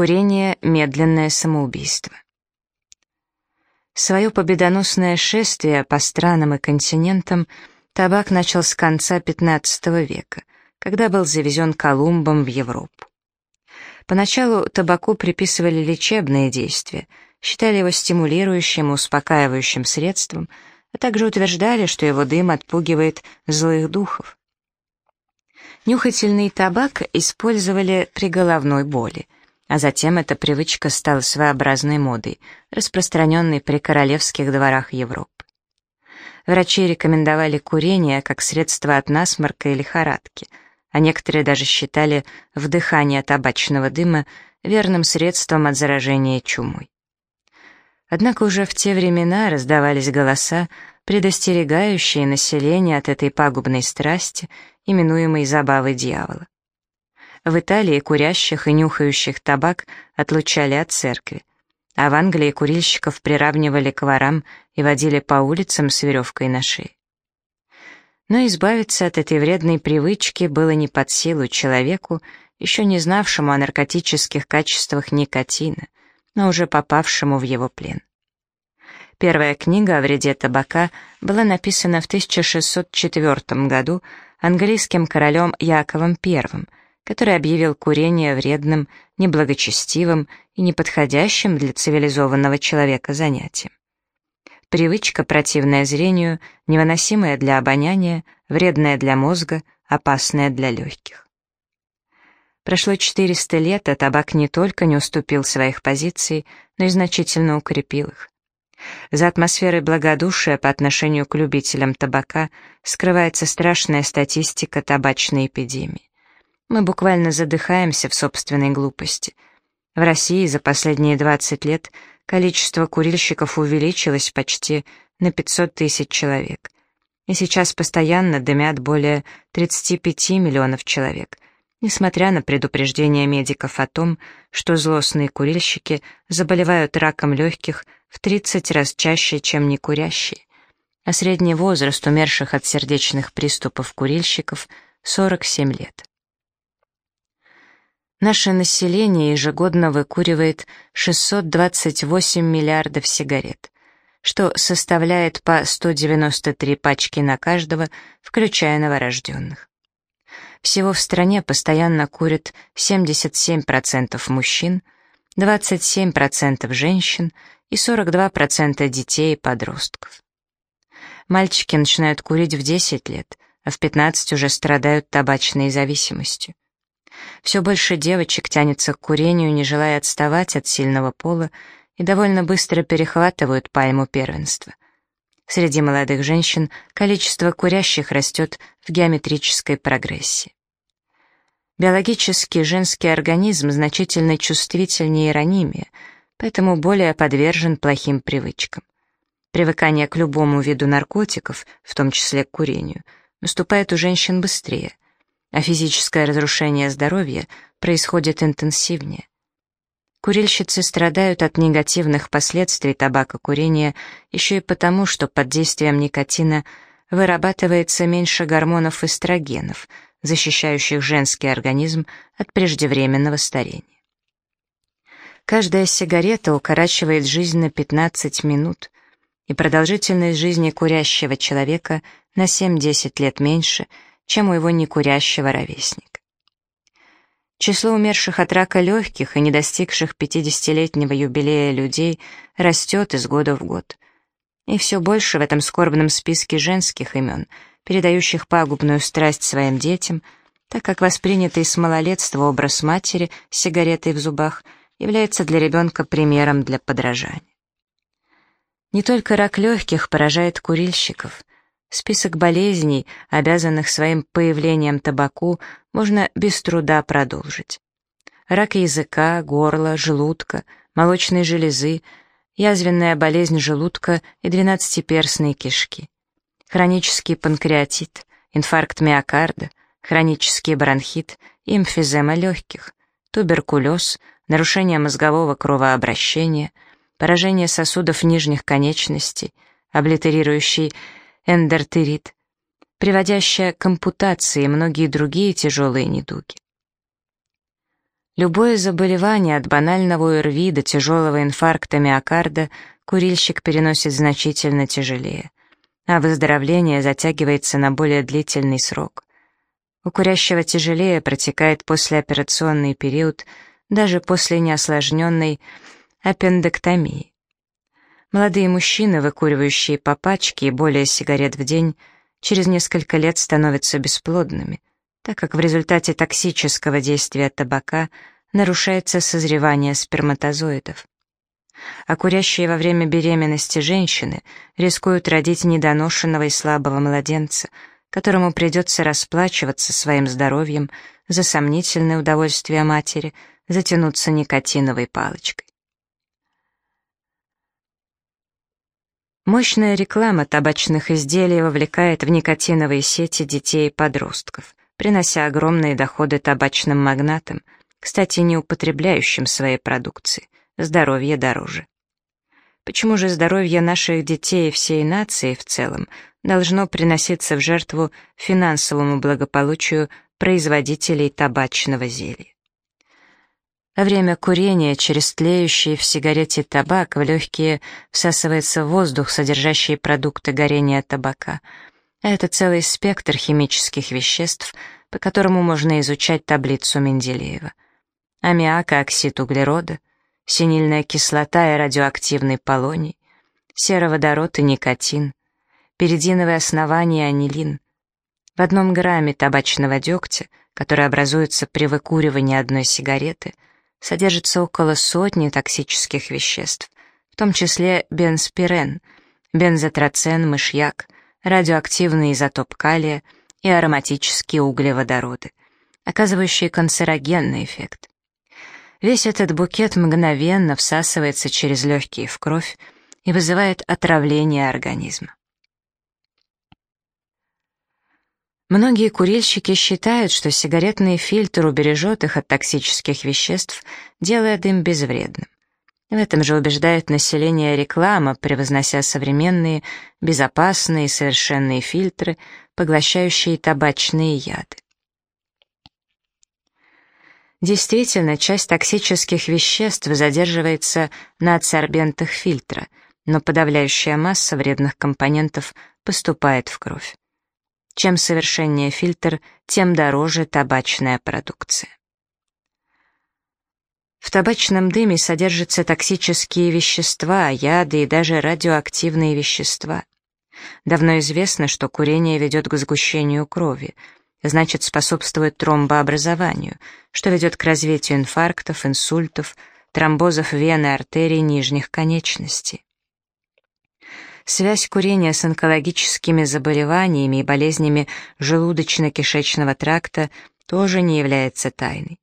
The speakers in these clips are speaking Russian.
Курение — медленное самоубийство. Свое победоносное шествие по странам и континентам табак начал с конца XV века, когда был завезен Колумбом в Европу. Поначалу табаку приписывали лечебные действия, считали его стимулирующим и успокаивающим средством, а также утверждали, что его дым отпугивает злых духов. Нюхательный табак использовали при головной боли — а затем эта привычка стала своеобразной модой, распространенной при королевских дворах Европы. Врачи рекомендовали курение как средство от насморка и лихорадки, а некоторые даже считали вдыхание табачного дыма верным средством от заражения чумой. Однако уже в те времена раздавались голоса, предостерегающие население от этой пагубной страсти, именуемой забавой дьявола. В Италии курящих и нюхающих табак отлучали от церкви, а в Англии курильщиков приравнивали к ворам и водили по улицам с веревкой на шее. Но избавиться от этой вредной привычки было не под силу человеку, еще не знавшему о наркотических качествах никотина, но уже попавшему в его плен. Первая книга о вреде табака была написана в 1604 году английским королем Яковом I, который объявил курение вредным, неблагочестивым и неподходящим для цивилизованного человека занятием. Привычка, противная зрению, невыносимая для обоняния, вредная для мозга, опасная для легких. Прошло 400 лет, а табак не только не уступил своих позиций, но и значительно укрепил их. За атмосферой благодушия по отношению к любителям табака скрывается страшная статистика табачной эпидемии. Мы буквально задыхаемся в собственной глупости. В России за последние 20 лет количество курильщиков увеличилось почти на 500 тысяч человек. И сейчас постоянно дымят более 35 миллионов человек, несмотря на предупреждения медиков о том, что злостные курильщики заболевают раком легких в 30 раз чаще, чем некурящие, а средний возраст умерших от сердечных приступов курильщиков — 47 лет. Наше население ежегодно выкуривает 628 миллиардов сигарет, что составляет по 193 пачки на каждого, включая новорожденных. Всего в стране постоянно курят 77% мужчин, 27% женщин и 42% детей и подростков. Мальчики начинают курить в 10 лет, а в 15 уже страдают табачной зависимостью. Все больше девочек тянется к курению, не желая отставать от сильного пола, и довольно быстро перехватывают пальму первенства. Среди молодых женщин количество курящих растет в геометрической прогрессии. Биологически женский организм значительно чувствительнее и ранимее, поэтому более подвержен плохим привычкам. Привыкание к любому виду наркотиков, в том числе к курению, наступает у женщин быстрее а физическое разрушение здоровья происходит интенсивнее. Курильщицы страдают от негативных последствий табакокурения еще и потому, что под действием никотина вырабатывается меньше гормонов эстрогенов, защищающих женский организм от преждевременного старения. Каждая сигарета укорачивает жизнь на 15 минут, и продолжительность жизни курящего человека на 7-10 лет меньше – чем у его некурящего ровесника. Число умерших от рака легких и не достигших 50-летнего юбилея людей растет из года в год. И все больше в этом скорбном списке женских имен, передающих пагубную страсть своим детям, так как воспринятый с малолетства образ матери с сигаретой в зубах является для ребенка примером для подражания. Не только рак легких поражает курильщиков, Список болезней, обязанных своим появлением табаку, можно без труда продолжить. Рак языка, горла, желудка, молочной железы, язвенная болезнь желудка и двенадцатиперстные кишки, хронический панкреатит, инфаркт миокарда, хронический бронхит эмфизема легких, туберкулез, нарушение мозгового кровообращения, поражение сосудов нижних конечностей, облитерирующий эндортерит, приводящая к ампутации и многие другие тяжелые недуги. Любое заболевание от банального ОРВИ до тяжелого инфаркта миокарда курильщик переносит значительно тяжелее, а выздоровление затягивается на более длительный срок. У курящего тяжелее протекает послеоперационный период, даже после неосложненной аппендэктомии. Молодые мужчины, выкуривающие по пачке и более сигарет в день, через несколько лет становятся бесплодными, так как в результате токсического действия табака нарушается созревание сперматозоидов. А курящие во время беременности женщины рискуют родить недоношенного и слабого младенца, которому придется расплачиваться своим здоровьем за сомнительное удовольствие матери затянуться никотиновой палочкой. Мощная реклама табачных изделий вовлекает в никотиновые сети детей и подростков, принося огромные доходы табачным магнатам, кстати, не употребляющим своей продукции. Здоровье дороже. Почему же здоровье наших детей и всей нации в целом должно приноситься в жертву финансовому благополучию производителей табачного зелья? Во время курения через тлеющий в сигарете табак в легкие всасывается воздух, содержащий продукты горения табака. это целый спектр химических веществ, по которому можно изучать таблицу Менделеева. Аммиак оксид углерода, синильная кислота и радиоактивный полоний, сероводород и никотин, перидиновое основание и анилин. В одном грамме табачного дегтя, который образуется при выкуривании одной сигареты — содержится около сотни токсических веществ, в том числе бенспирен, бензотроцен, мышьяк, радиоактивный изотоп калия и ароматические углеводороды, оказывающие канцерогенный эффект. Весь этот букет мгновенно всасывается через легкие в кровь и вызывает отравление организма. Многие курильщики считают, что сигаретный фильтр убережет их от токсических веществ, делая дым безвредным. В этом же убеждает население реклама, превознося современные, безопасные, совершенные фильтры, поглощающие табачные яды. Действительно, часть токсических веществ задерживается на адсорбентах фильтра, но подавляющая масса вредных компонентов поступает в кровь. Чем совершеннее фильтр, тем дороже табачная продукция. В табачном дыме содержатся токсические вещества, яды и даже радиоактивные вещества. Давно известно, что курение ведет к сгущению крови, значит способствует тромбообразованию, что ведет к развитию инфарктов, инсультов, тромбозов вен и артерий нижних конечностей. Связь курения с онкологическими заболеваниями и болезнями желудочно-кишечного тракта тоже не является тайной.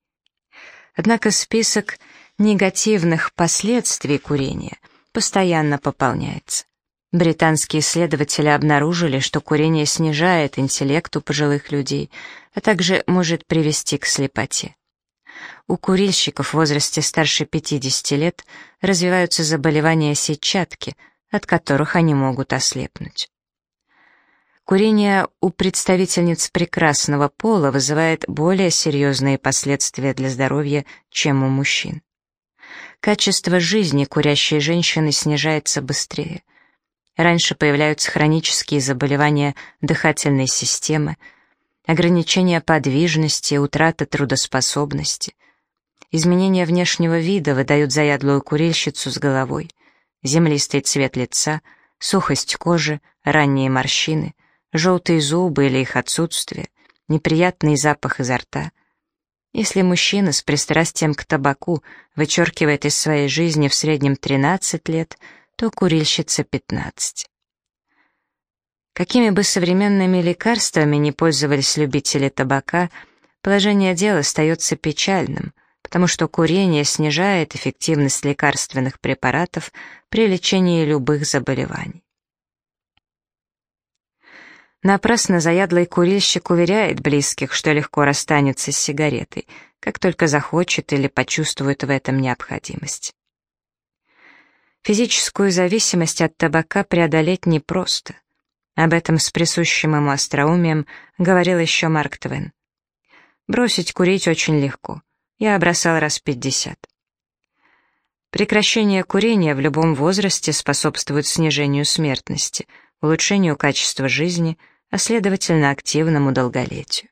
Однако список негативных последствий курения постоянно пополняется. Британские исследователи обнаружили, что курение снижает интеллект у пожилых людей, а также может привести к слепоте. У курильщиков в возрасте старше 50 лет развиваются заболевания сетчатки – от которых они могут ослепнуть. Курение у представительниц прекрасного пола вызывает более серьезные последствия для здоровья, чем у мужчин. Качество жизни курящей женщины снижается быстрее. Раньше появляются хронические заболевания дыхательной системы, ограничение подвижности, утрата трудоспособности. Изменения внешнего вида выдают заядлую курильщицу с головой землистый цвет лица, сухость кожи, ранние морщины, желтые зубы или их отсутствие, неприятный запах изо рта. Если мужчина с пристрастием к табаку вычеркивает из своей жизни в среднем 13 лет, то курильщица 15. Какими бы современными лекарствами не пользовались любители табака, положение дела остается печальным — потому что курение снижает эффективность лекарственных препаратов при лечении любых заболеваний. Напрасно заядлый курильщик уверяет близких, что легко расстанется с сигаретой, как только захочет или почувствует в этом необходимость. Физическую зависимость от табака преодолеть непросто. Об этом с присущим ему остроумием говорил еще Марк Твен. Бросить курить очень легко. Я бросал раз пятьдесят. Прекращение курения в любом возрасте способствует снижению смертности, улучшению качества жизни, а следовательно активному долголетию.